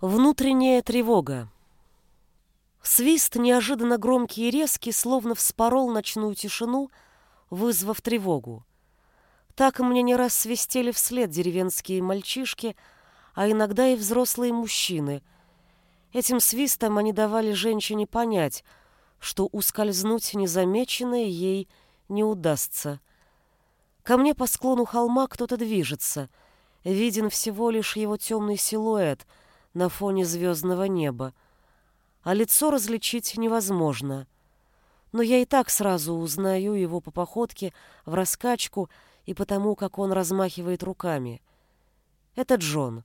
Внутренняя тревога. Свист, неожиданно громкий и резкий, словно вспорол ночную тишину, вызвав тревогу. Так мне не раз свистели вслед деревенские мальчишки, а иногда и взрослые мужчины. Этим свистом они давали женщине понять, что ускользнуть незамеченной ей не удастся. Ко мне по склону холма кто-то движется. Виден всего лишь его темный силуэт — на фоне звездного неба, а лицо различить невозможно. Но я и так сразу узнаю его по походке, в раскачку и потому, как он размахивает руками. Это Джон.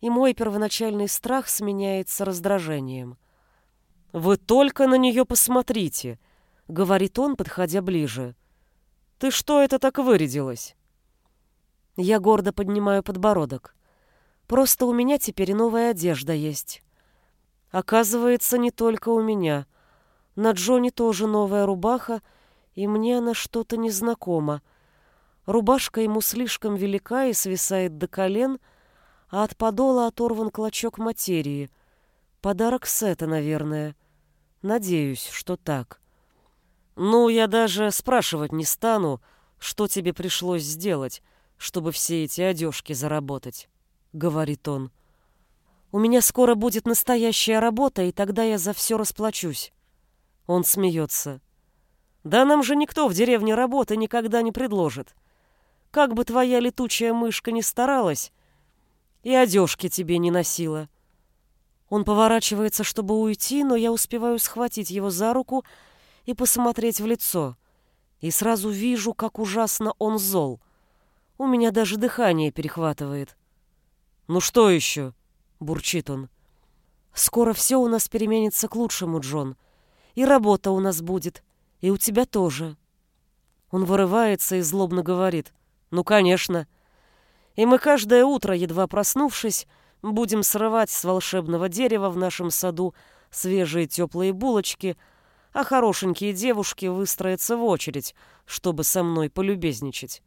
И мой первоначальный страх сменяется раздражением. «Вы только на нее посмотрите», — говорит он, подходя ближе. «Ты что это так вырядилась?» Я гордо поднимаю подбородок. Просто у меня теперь новая одежда есть. Оказывается, не только у меня. На Джоне тоже новая рубаха, и мне она что-то незнакома. Рубашка ему слишком велика и свисает до колен, а от подола оторван клочок материи. Подарок Сета, наверное. Надеюсь, что так. Ну, я даже спрашивать не стану, что тебе пришлось сделать, чтобы все эти одежки заработать говорит он. У меня скоро будет настоящая работа, и тогда я за все расплачусь. Он смеется. Да нам же никто в деревне работы никогда не предложит. Как бы твоя летучая мышка ни старалась, и одежки тебе не носила. Он поворачивается, чтобы уйти, но я успеваю схватить его за руку и посмотреть в лицо. И сразу вижу, как ужасно он зол. У меня даже дыхание перехватывает. «Ну что еще?» — бурчит он. «Скоро все у нас переменится к лучшему, Джон. И работа у нас будет, и у тебя тоже». Он вырывается и злобно говорит. «Ну, конечно. И мы каждое утро, едва проснувшись, будем срывать с волшебного дерева в нашем саду свежие теплые булочки, а хорошенькие девушки выстроятся в очередь, чтобы со мной полюбезничать.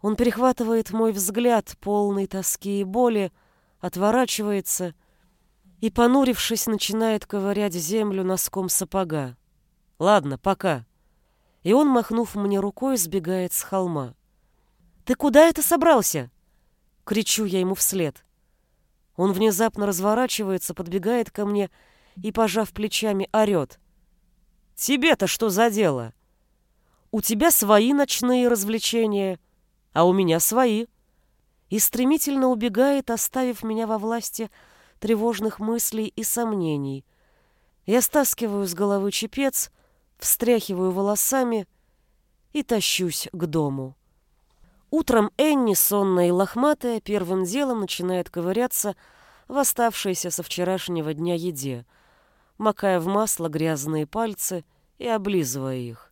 Он перехватывает мой взгляд, полный тоски и боли, отворачивается и, понурившись, начинает ковырять землю носком сапога. «Ладно, пока». И он, махнув мне рукой, сбегает с холма. «Ты куда это собрался?» — кричу я ему вслед. Он внезапно разворачивается, подбегает ко мне и, пожав плечами, орет. «Тебе-то что за дело? У тебя свои ночные развлечения» а у меня свои. И стремительно убегает, оставив меня во власти тревожных мыслей и сомнений. Я стаскиваю с головы чепец, встряхиваю волосами и тащусь к дому. Утром Энни, сонная и лохматая, первым делом начинает ковыряться в оставшейся со вчерашнего дня еде, макая в масло грязные пальцы и облизывая их.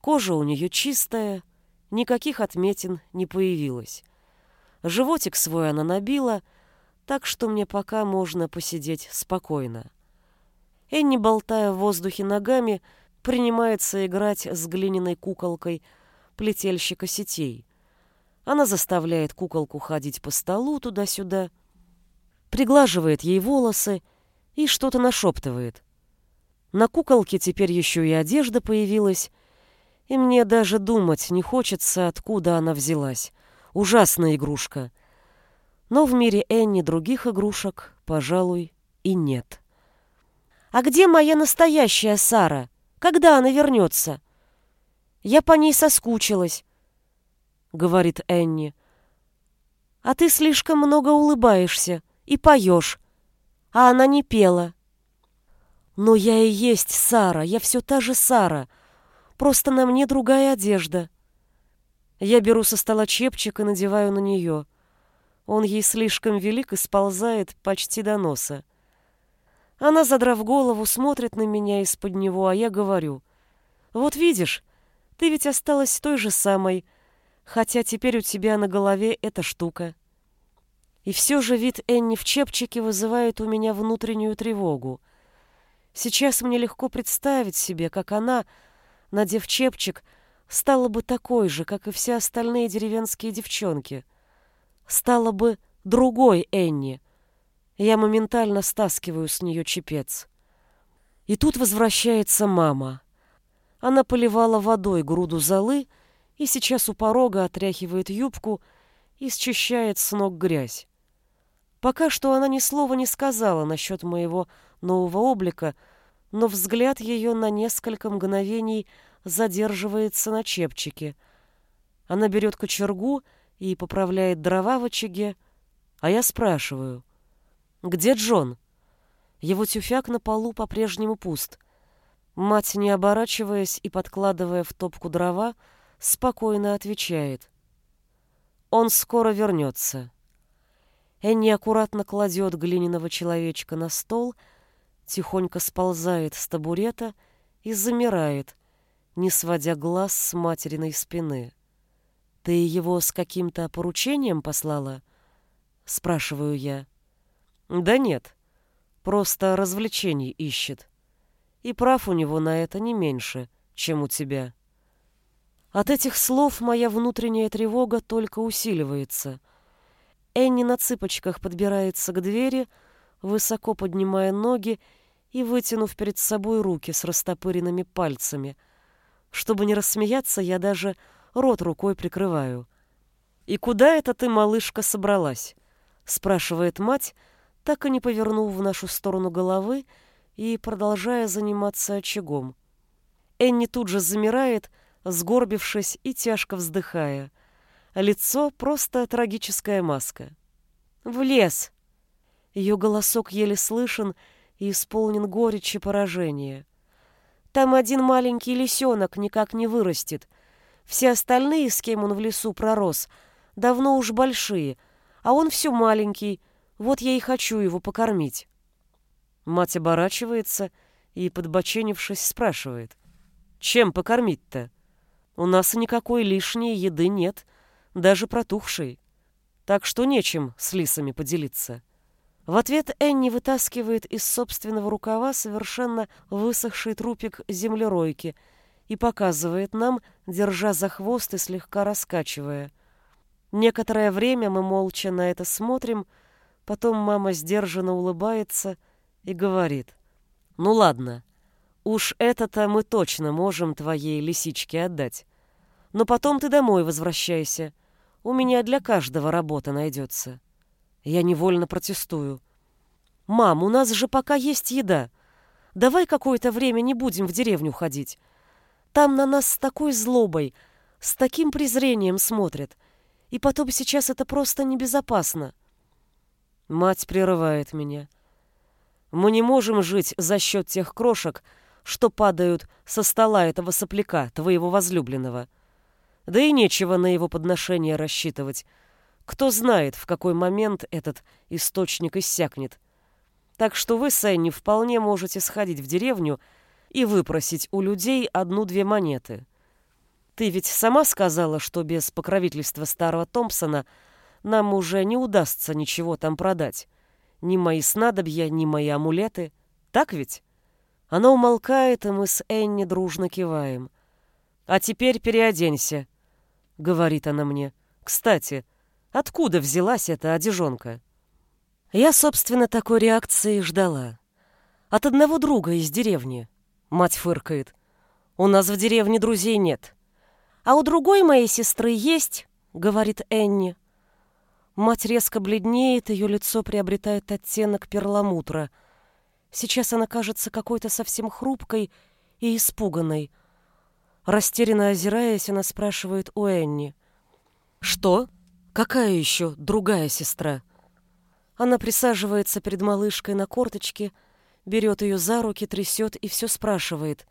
Кожа у нее чистая, Никаких отметин не появилось. Животик свой она набила, так что мне пока можно посидеть спокойно. Энни, болтая в воздухе ногами, принимается играть с глиняной куколкой плетельщика сетей. Она заставляет куколку ходить по столу туда-сюда, приглаживает ей волосы и что-то нашептывает. На куколке теперь еще и одежда появилась, и мне даже думать не хочется, откуда она взялась. Ужасная игрушка. Но в мире Энни других игрушек, пожалуй, и нет. «А где моя настоящая Сара? Когда она вернется?» «Я по ней соскучилась», — говорит Энни. «А ты слишком много улыбаешься и поешь, а она не пела». «Но я и есть Сара, я все та же Сара», — Просто на мне другая одежда. Я беру со стола чепчик и надеваю на нее. Он ей слишком велик и сползает почти до носа. Она, задрав голову, смотрит на меня из-под него, а я говорю. «Вот видишь, ты ведь осталась той же самой, хотя теперь у тебя на голове эта штука». И все же вид Энни в чепчике вызывает у меня внутреннюю тревогу. Сейчас мне легко представить себе, как она, надев чепчик, стала бы такой же, как и все остальные деревенские девчонки. Стала бы другой Энни. Я моментально стаскиваю с нее чепец. И тут возвращается мама. Она поливала водой груду золы и сейчас у порога отряхивает юбку и счищает с ног грязь. Пока что она ни слова не сказала насчет моего нового облика, но взгляд ее на несколько мгновений задерживается на чепчике. Она берет кочергу и поправляет дрова в очаге, а я спрашиваю, «Где Джон?» Его тюфяк на полу по-прежнему пуст. Мать, не оборачиваясь и подкладывая в топку дрова, спокойно отвечает. «Он скоро вернется». Энни аккуратно кладет глиняного человечка на стол, тихонько сползает с табурета и замирает, не сводя глаз с материной спины. «Ты его с каким-то поручением послала?» — спрашиваю я. «Да нет, просто развлечений ищет. И прав у него на это не меньше, чем у тебя». От этих слов моя внутренняя тревога только усиливается. Энни на цыпочках подбирается к двери, высоко поднимая ноги и вытянув перед собой руки с растопыренными пальцами. Чтобы не рассмеяться, я даже рот рукой прикрываю. «И куда это ты, малышка, собралась?» — спрашивает мать, так и не повернув в нашу сторону головы и продолжая заниматься очагом. Энни тут же замирает, — сгорбившись и тяжко вздыхая. Лицо просто трагическая маска. «В лес!» Ее голосок еле слышен и исполнен горечи поражения. «Там один маленький лисенок никак не вырастет. Все остальные, с кем он в лесу пророс, давно уж большие, а он все маленький, вот я и хочу его покормить». Мать оборачивается и, подбоченившись, спрашивает. «Чем покормить-то?» У нас никакой лишней еды нет, даже протухшей. Так что нечем с лисами поделиться. В ответ Энни вытаскивает из собственного рукава совершенно высохший трупик землеройки и показывает нам, держа за хвост и слегка раскачивая. Некоторое время мы молча на это смотрим, потом мама сдержанно улыбается и говорит. «Ну ладно, Уж это-то мы точно можем твоей лисичке отдать. Но потом ты домой возвращайся. У меня для каждого работа найдется. Я невольно протестую. Мам, у нас же пока есть еда. Давай какое-то время не будем в деревню ходить. Там на нас с такой злобой, с таким презрением смотрят. И потом сейчас это просто небезопасно. Мать прерывает меня. Мы не можем жить за счет тех крошек, что падают со стола этого сопляка, твоего возлюбленного. Да и нечего на его подношение рассчитывать. Кто знает, в какой момент этот источник иссякнет. Так что вы, Сэнни, вполне можете сходить в деревню и выпросить у людей одну-две монеты. Ты ведь сама сказала, что без покровительства старого Томпсона нам уже не удастся ничего там продать. Ни мои снадобья, ни мои амулеты. Так ведь? Она умолкает, и мы с Энни дружно киваем. «А теперь переоденься», — говорит она мне. «Кстати, откуда взялась эта одежонка?» Я, собственно, такой реакции ждала. От одного друга из деревни. Мать фыркает. «У нас в деревне друзей нет». «А у другой моей сестры есть», — говорит Энни. Мать резко бледнеет, ее лицо приобретает оттенок перламутра — Сейчас она кажется какой-то совсем хрупкой и испуганной. Растерянно озираясь, она спрашивает у Энни. «Что? Какая еще другая сестра?» Она присаживается перед малышкой на корточке, берет ее за руки, трясет и все спрашивает.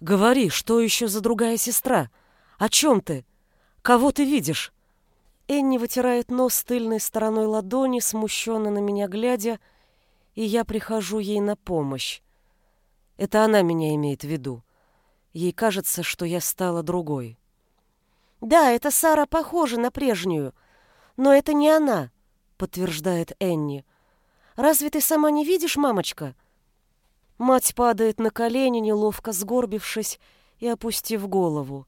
«Говори, что еще за другая сестра? О чем ты? Кого ты видишь?» Энни вытирает нос тыльной стороной ладони, смущенно на меня глядя, и я прихожу ей на помощь. Это она меня имеет в виду. Ей кажется, что я стала другой. «Да, это Сара похожа на прежнюю, но это не она», — подтверждает Энни. «Разве ты сама не видишь, мамочка?» Мать падает на колени, неловко сгорбившись и опустив голову.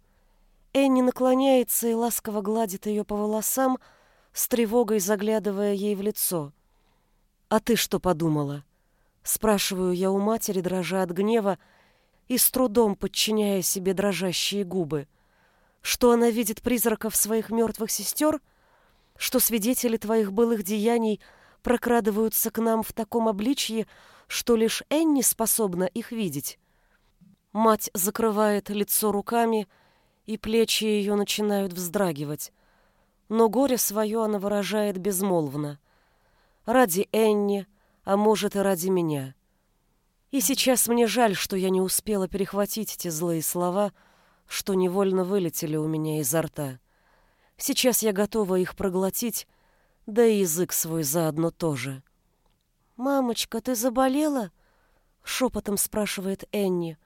Энни наклоняется и ласково гладит ее по волосам, с тревогой заглядывая ей в лицо. «А ты что подумала?» Спрашиваю я у матери, дрожа от гнева и с трудом подчиняя себе дрожащие губы. Что она видит призраков своих мертвых сестер? Что свидетели твоих былых деяний прокрадываются к нам в таком обличье, что лишь Энни способна их видеть? Мать закрывает лицо руками, и плечи ее начинают вздрагивать. Но горе свое она выражает безмолвно. Ради Энни, а может и ради меня. И сейчас мне жаль, что я не успела перехватить те злые слова, что невольно вылетели у меня изо рта. Сейчас я готова их проглотить, да и язык свой заодно тоже. «Мамочка, ты заболела?» — шепотом спрашивает Энни.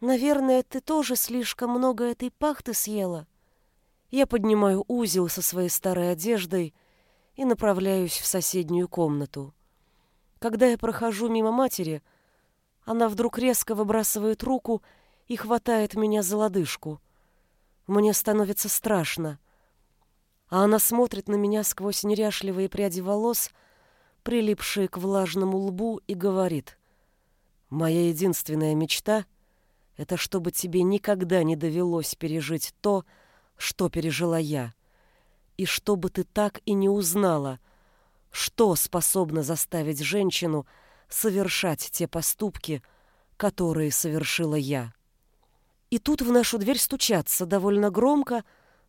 Наверное, ты тоже слишком много этой пахты съела. Я поднимаю узел со своей старой одеждой и направляюсь в соседнюю комнату. Когда я прохожу мимо матери, она вдруг резко выбрасывает руку и хватает меня за лодыжку. Мне становится страшно. А она смотрит на меня сквозь неряшливые пряди волос, прилипшие к влажному лбу, и говорит. «Моя единственная мечта — это чтобы тебе никогда не довелось пережить то, что пережила я. И чтобы ты так и не узнала, что способно заставить женщину совершать те поступки, которые совершила я. И тут в нашу дверь стучатся довольно громко,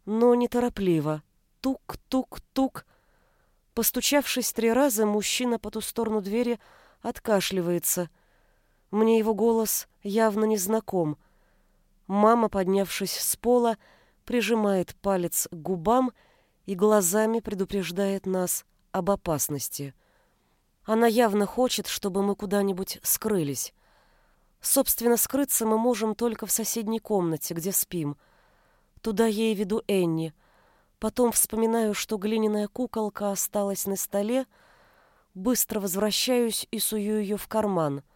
но неторопливо. Тук-тук-тук. Постучавшись три раза, мужчина по ту сторону двери откашливается — мне его голос явно не знаком. Мама, поднявшись с пола, прижимает палец к губам и глазами предупреждает нас об опасности. Она явно хочет, чтобы мы куда-нибудь скрылись. Собственно, скрыться мы можем только в соседней комнате, где спим. Туда я и веду Энни. Потом вспоминаю, что глиняная куколка осталась на столе, быстро возвращаюсь и сую ее в карман —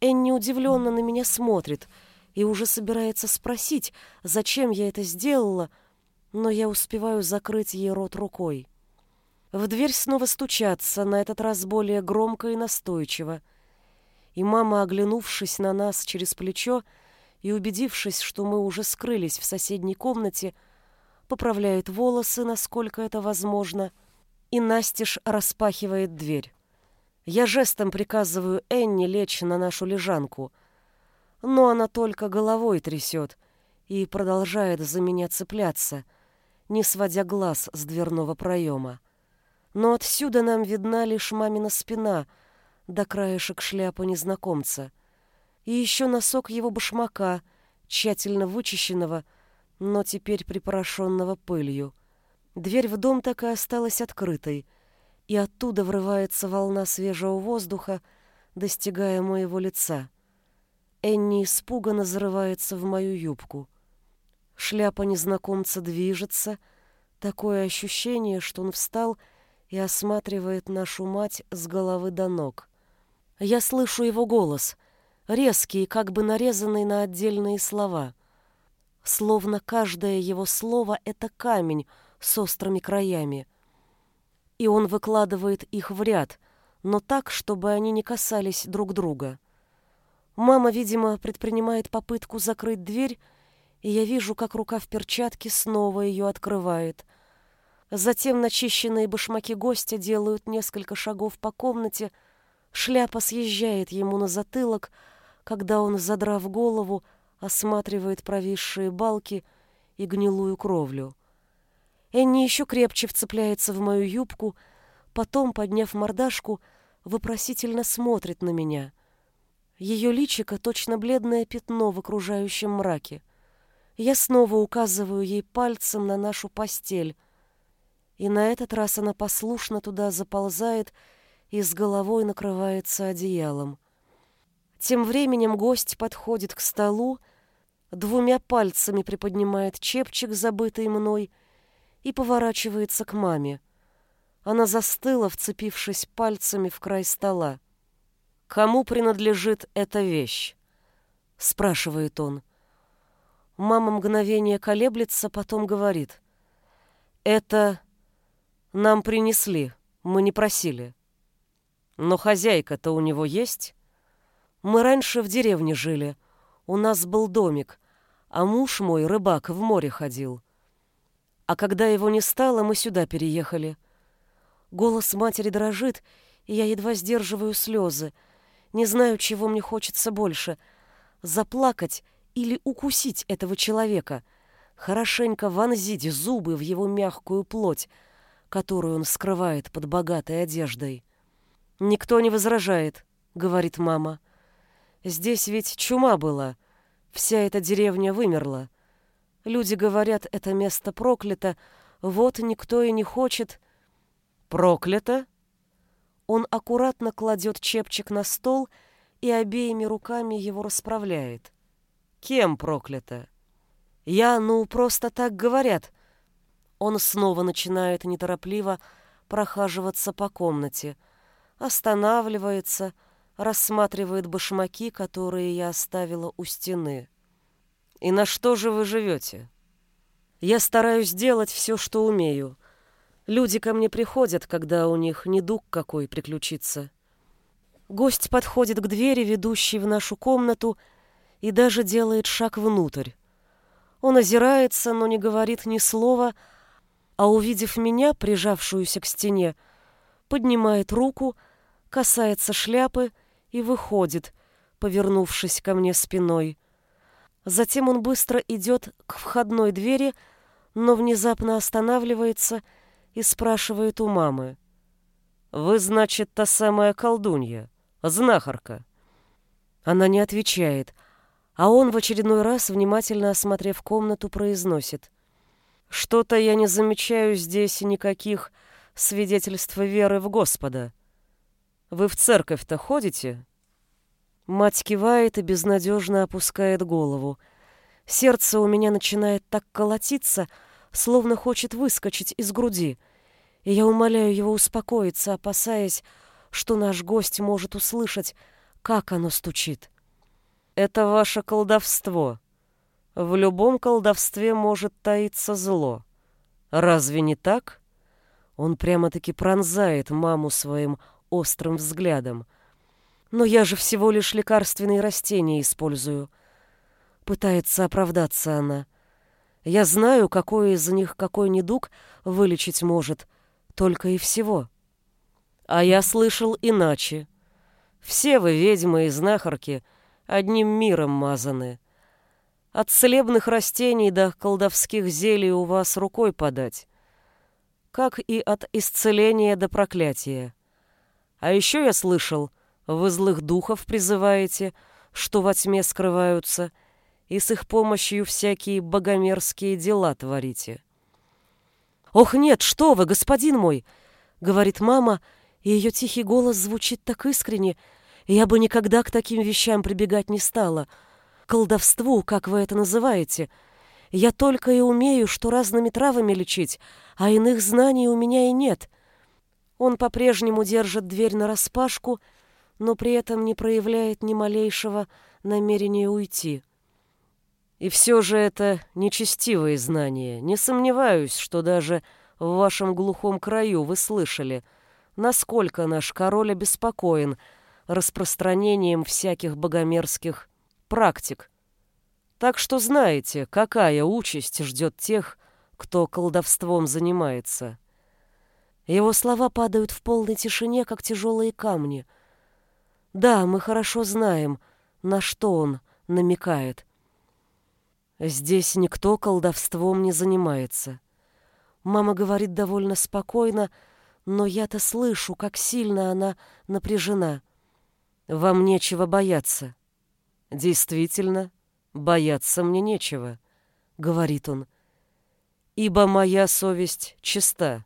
Энни удивленно на меня смотрит и уже собирается спросить, зачем я это сделала, но я успеваю закрыть ей рот рукой. В дверь снова стучатся, на этот раз более громко и настойчиво. И мама, оглянувшись на нас через плечо и убедившись, что мы уже скрылись в соседней комнате, поправляет волосы, насколько это возможно, и настежь распахивает дверь. Я жестом приказываю Энни лечь на нашу лежанку, но она только головой трясет и продолжает за меня цепляться, не сводя глаз с дверного проема. Но отсюда нам видна лишь мамина спина до краешек шляпы незнакомца и еще носок его башмака, тщательно вычищенного, но теперь припорошенного пылью. Дверь в дом так и осталась открытой — и оттуда врывается волна свежего воздуха, достигая моего лица. Энни испуганно зарывается в мою юбку. Шляпа незнакомца движется, такое ощущение, что он встал и осматривает нашу мать с головы до ног. Я слышу его голос, резкий, как бы нарезанный на отдельные слова. Словно каждое его слово — это камень с острыми краями — и он выкладывает их в ряд, но так, чтобы они не касались друг друга. Мама, видимо, предпринимает попытку закрыть дверь, и я вижу, как рука в перчатке снова ее открывает. Затем начищенные башмаки гостя делают несколько шагов по комнате, шляпа съезжает ему на затылок, когда он, задрав голову, осматривает провисшие балки и гнилую кровлю. Энни еще крепче вцепляется в мою юбку, потом, подняв мордашку, вопросительно смотрит на меня. Ее личико точно бледное пятно в окружающем мраке. Я снова указываю ей пальцем на нашу постель, и на этот раз она послушно туда заползает и с головой накрывается одеялом. Тем временем гость подходит к столу, двумя пальцами приподнимает чепчик, забытый мной, и поворачивается к маме. Она застыла, вцепившись пальцами в край стола. «Кому принадлежит эта вещь?» — спрашивает он. Мама мгновение колеблется, потом говорит. «Это нам принесли, мы не просили». Но хозяйка-то у него есть? Мы раньше в деревне жили. У нас был домик, а муж мой, рыбак, в море ходил. А когда его не стало, мы сюда переехали. Голос матери дрожит, и я едва сдерживаю слезы. Не знаю, чего мне хочется больше — заплакать или укусить этого человека, хорошенько вонзить зубы в его мягкую плоть, которую он скрывает под богатой одеждой. «Никто не возражает», — говорит мама. «Здесь ведь чума была. Вся эта деревня вымерла. Люди говорят, это место проклято, вот никто и не хочет...» «Проклято?» Он аккуратно кладет чепчик на стол и обеими руками его расправляет. Кем проклято? Я, ну, просто так говорят. Он снова начинает неторопливо прохаживаться по комнате, останавливается, рассматривает башмаки, которые я оставила у стены. И на что же вы живете? Я стараюсь делать все, что умею. Люди ко мне приходят, когда у них недуг какой приключится. Гость подходит к двери, ведущей в нашу комнату, и даже делает шаг внутрь. Он озирается, но не говорит ни слова, а увидев меня, прижавшуюся к стене, поднимает руку, касается шляпы и выходит, повернувшись ко мне спиной. Затем он быстро идет к входной двери, но внезапно останавливается и спрашивает у мамы. «Вы, значит, та самая колдунья, знахарка?» Она не отвечает — а он в очередной раз, внимательно осмотрев комнату, произносит. «Что-то я не замечаю здесь никаких свидетельств веры в Господа. Вы в церковь-то ходите?» Мать кивает и безнадежно опускает голову. Сердце у меня начинает так колотиться, словно хочет выскочить из груди. И я умоляю его успокоиться, опасаясь, что наш гость может услышать, как оно стучит. Это ваше колдовство. В любом колдовстве может таиться зло. Разве не так? Он прямо-таки пронзает маму своим острым взглядом. Но я же всего лишь лекарственные растения использую. Пытается оправдаться она. Я знаю, какой из них какой недуг вылечить может. Только и всего. А я слышал иначе. Все вы, ведьмы и знахарки, — одним миром мазаны. От целебных растений до колдовских зелий у вас рукой подать, как и от исцеления до проклятия. А еще я слышал, вы злых духов призываете, что во тьме скрываются, и с их помощью всякие богомерзкие дела творите. «Ох, нет, что вы, господин мой!» — говорит мама, и ее тихий голос звучит так искренне, я бы никогда к таким вещам прибегать не стала. Колдовству, как вы это называете. Я только и умею, что разными травами лечить, а иных знаний у меня и нет. Он по-прежнему держит дверь нараспашку, но при этом не проявляет ни малейшего намерения уйти. И все же это нечестивые знания. Не сомневаюсь, что даже в вашем глухом краю вы слышали, насколько наш король обеспокоен — распространением всяких богомерзких практик. Так что знаете, какая участь ждет тех, кто колдовством занимается. Его слова падают в полной тишине, как тяжелые камни. Да, мы хорошо знаем, на что он намекает. Здесь никто колдовством не занимается. Мама говорит довольно спокойно, но я-то слышу, как сильно она напряжена. Вам нечего бояться. Действительно, бояться мне нечего, говорит он. Ибо моя совесть чиста.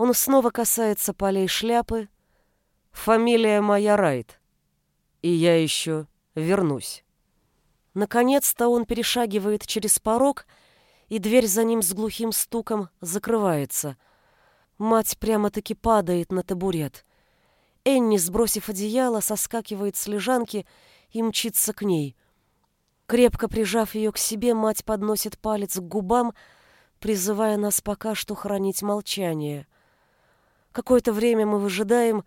Он снова касается полей шляпы. Фамилия моя Райт. И я еще вернусь. Наконец-то он перешагивает через порог, и дверь за ним с глухим стуком закрывается. Мать прямо-таки падает на табурет. Энни, сбросив одеяло, соскакивает с лежанки и мчится к ней. Крепко прижав ее к себе, мать подносит палец к губам, призывая нас пока что хранить молчание. Какое-то время мы выжидаем,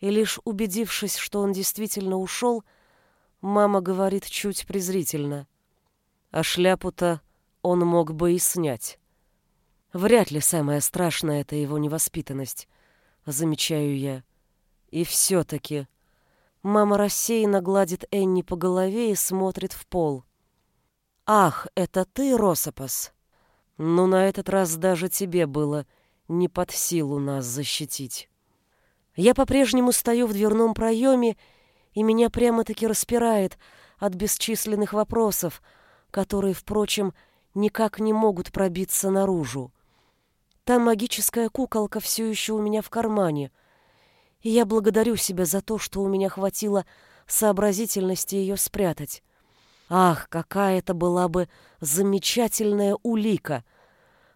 И лишь убедившись, что он действительно ушел, мама говорит чуть презрительно. А шляпу-то он мог бы и снять. Вряд ли самое страшное — это его невоспитанность, замечаю я. И все-таки... Мама рассеянно гладит Энни по голове и смотрит в пол. «Ах, это ты, Росопас? Ну, на этот раз даже тебе было не под силу нас защитить». Я по-прежнему стою в дверном проеме, и меня прямо-таки распирает от бесчисленных вопросов, которые, впрочем, никак не могут пробиться наружу. Та магическая куколка все еще у меня в кармане, и я благодарю себя за то, что у меня хватило сообразительности ее спрятать. Ах, какая это была бы замечательная улика!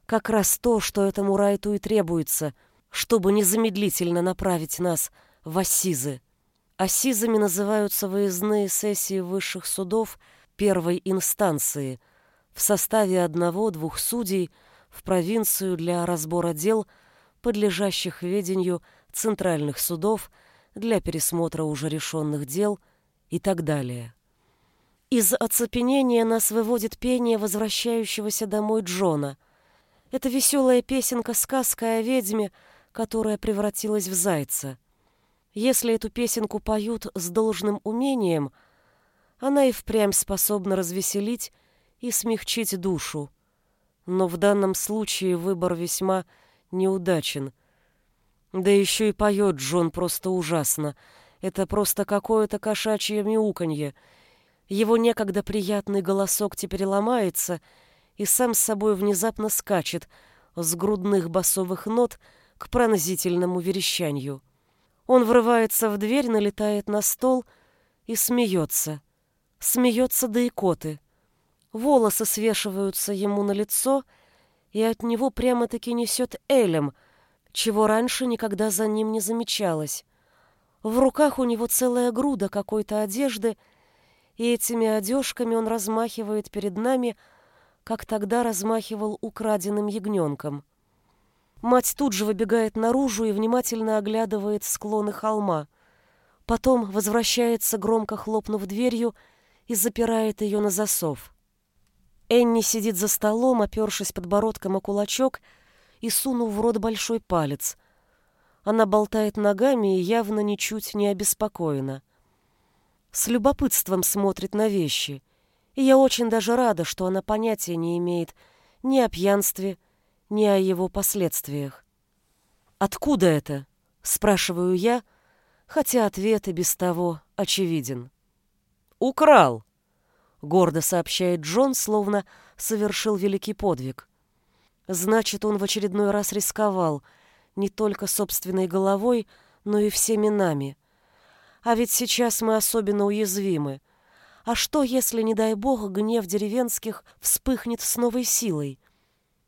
Как раз то, что этому Райту и требуется, чтобы незамедлительно направить нас в Ассизы. Ассизами называются выездные сессии высших судов первой инстанции в составе одного-двух судей в провинцию для разбора дел, подлежащих ведению центральных судов для пересмотра уже решенных дел и так далее. Из оцепенения нас выводит пение возвращающегося домой Джона. Это веселая песенка-сказка о ведьме, которая превратилась в зайца. Если эту песенку поют с должным умением, она и впрямь способна развеселить и смягчить душу. Но в данном случае выбор весьма неудачен — да еще и поет Джон просто ужасно. Это просто какое-то кошачье мяуканье. Его некогда приятный голосок теперь ломается и сам с собой внезапно скачет с грудных басовых нот к пронзительному верещанию. Он врывается в дверь, налетает на стол и смеется. Смеется до икоты. Волосы свешиваются ему на лицо, и от него прямо-таки несет элем — чего раньше никогда за ним не замечалось. В руках у него целая груда какой-то одежды, и этими одежками он размахивает перед нами, как тогда размахивал украденным ягненком. Мать тут же выбегает наружу и внимательно оглядывает склоны холма. Потом возвращается, громко хлопнув дверью, и запирает ее на засов. Энни сидит за столом, опершись подбородком о кулачок, и сунув в рот большой палец. Она болтает ногами и явно ничуть не обеспокоена. С любопытством смотрит на вещи, и я очень даже рада, что она понятия не имеет ни о пьянстве, ни о его последствиях. «Откуда это?» — спрашиваю я, хотя ответ и без того очевиден. «Украл!» — гордо сообщает Джон, словно совершил великий подвиг. Значит, он в очередной раз рисковал не только собственной головой, но и всеми нами. А ведь сейчас мы особенно уязвимы. А что, если, не дай бог, гнев деревенских вспыхнет с новой силой?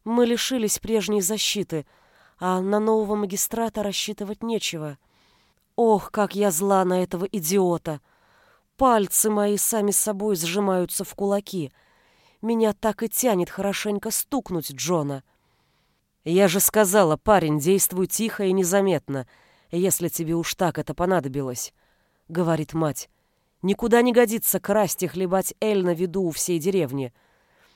Мы лишились прежней защиты, а на нового магистрата рассчитывать нечего. Ох, как я зла на этого идиота! Пальцы мои сами собой сжимаются в кулаки — меня так и тянет хорошенько стукнуть Джона. Я же сказала, парень, действуй тихо и незаметно, если тебе уж так это понадобилось, — говорит мать. Никуда не годится красть и хлебать эль на виду у всей деревни.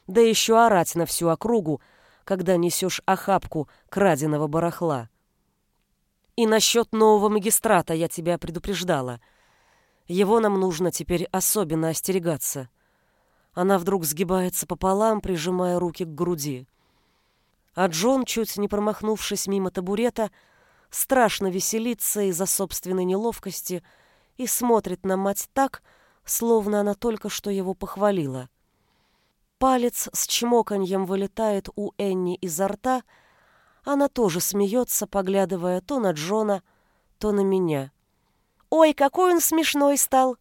Да еще орать на всю округу, когда несешь охапку краденого барахла. И насчет нового магистрата я тебя предупреждала. Его нам нужно теперь особенно остерегаться. Она вдруг сгибается пополам, прижимая руки к груди. А Джон, чуть не промахнувшись мимо табурета, страшно веселится из-за собственной неловкости и смотрит на мать так, словно она только что его похвалила. Палец с чмоканьем вылетает у Энни изо рта, она тоже смеется, поглядывая то на Джона, то на меня. «Ой, какой он смешной стал!»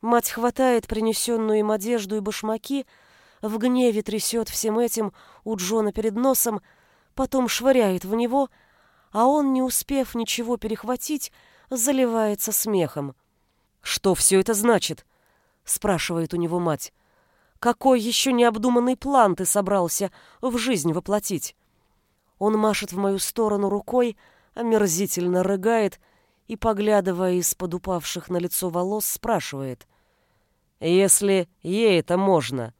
Мать хватает принесенную им одежду и башмаки, в гневе трясет всем этим у Джона перед носом, потом швыряет в него, а он, не успев ничего перехватить, заливается смехом. «Что все это значит?» — спрашивает у него мать. «Какой еще необдуманный план ты собрался в жизнь воплотить?» Он машет в мою сторону рукой, омерзительно рыгает и, поглядывая из-под упавших на лицо волос, спрашивает. «Если ей это можно,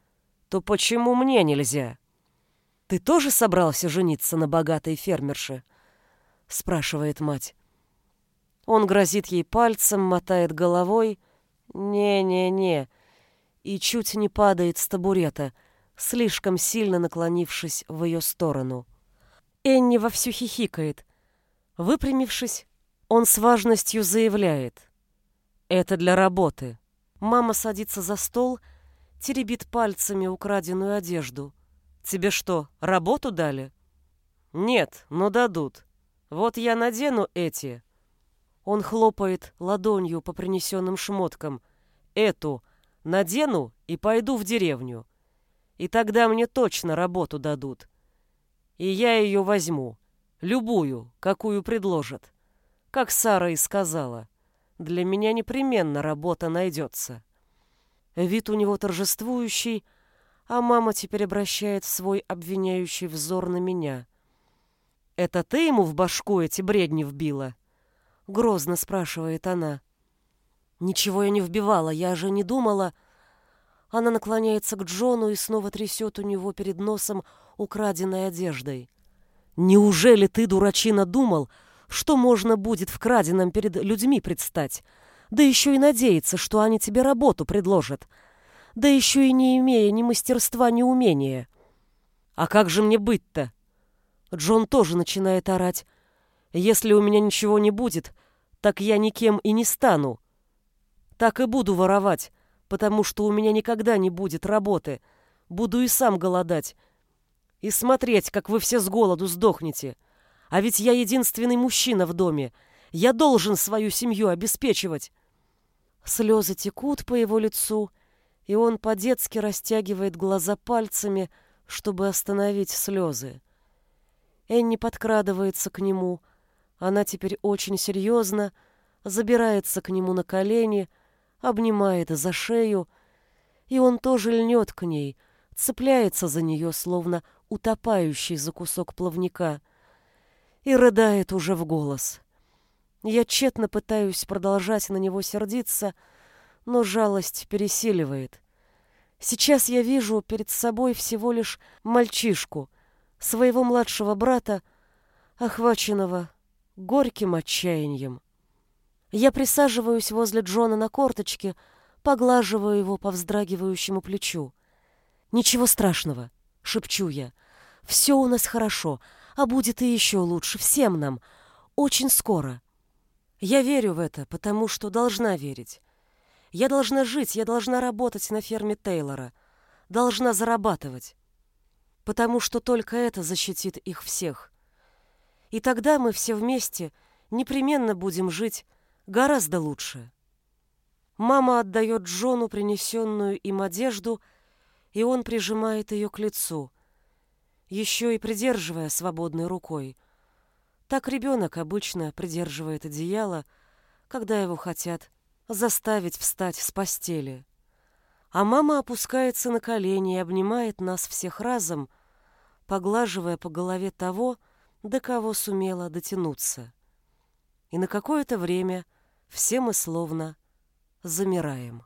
то почему мне нельзя?» «Ты тоже собрался жениться на богатой фермерше?» — спрашивает мать. Он грозит ей пальцем, мотает головой. «Не-не-не», и чуть не падает с табурета, слишком сильно наклонившись в ее сторону. Энни вовсю хихикает. Выпрямившись, он с важностью заявляет. «Это для работы». Мама садится за стол, теребит пальцами украденную одежду. «Тебе что, работу дали?» «Нет, но дадут. Вот я надену эти». Он хлопает ладонью по принесенным шмоткам. «Эту надену и пойду в деревню. И тогда мне точно работу дадут. И я ее возьму. Любую, какую предложат. Как Сара и сказала, для меня непременно работа найдется». Вид у него торжествующий, а мама теперь обращает свой обвиняющий взор на меня. «Это ты ему в башку эти бредни вбила?» Грозно спрашивает она. «Ничего я не вбивала, я же не думала...» Она наклоняется к Джону и снова трясет у него перед носом украденной одеждой. «Неужели ты, дурачина, думал, что можно будет в краденом перед людьми предстать? Да еще и надеяться, что они тебе работу предложат да еще и не имея ни мастерства, ни умения. А как же мне быть-то? Джон тоже начинает орать. Если у меня ничего не будет, так я никем и не стану. Так и буду воровать, потому что у меня никогда не будет работы. Буду и сам голодать. И смотреть, как вы все с голоду сдохнете. А ведь я единственный мужчина в доме. Я должен свою семью обеспечивать. Слезы текут по его лицу, и он по-детски растягивает глаза пальцами, чтобы остановить слезы. Энни подкрадывается к нему. Она теперь очень серьезно, забирается к нему на колени, обнимает за шею, и он тоже льнет к ней, цепляется за нее, словно утопающий за кусок плавника, и рыдает уже в голос. Я тщетно пытаюсь продолжать на него сердиться, — но жалость пересиливает. Сейчас я вижу перед собой всего лишь мальчишку, своего младшего брата, охваченного горьким отчаянием. Я присаживаюсь возле Джона на корточке, поглаживаю его по вздрагивающему плечу. «Ничего страшного», — шепчу я. «Все у нас хорошо, а будет и еще лучше всем нам. Очень скоро». Я верю в это, потому что должна верить. Я должна жить, я должна работать на ферме Тейлора. Должна зарабатывать. Потому что только это защитит их всех. И тогда мы все вместе непременно будем жить гораздо лучше. Мама отдает Джону принесенную им одежду, и он прижимает ее к лицу, еще и придерживая свободной рукой. Так ребенок обычно придерживает одеяло, когда его хотят заставить встать с постели. А мама опускается на колени и обнимает нас всех разом, поглаживая по голове того, до кого сумела дотянуться. И на какое-то время все мы словно замираем.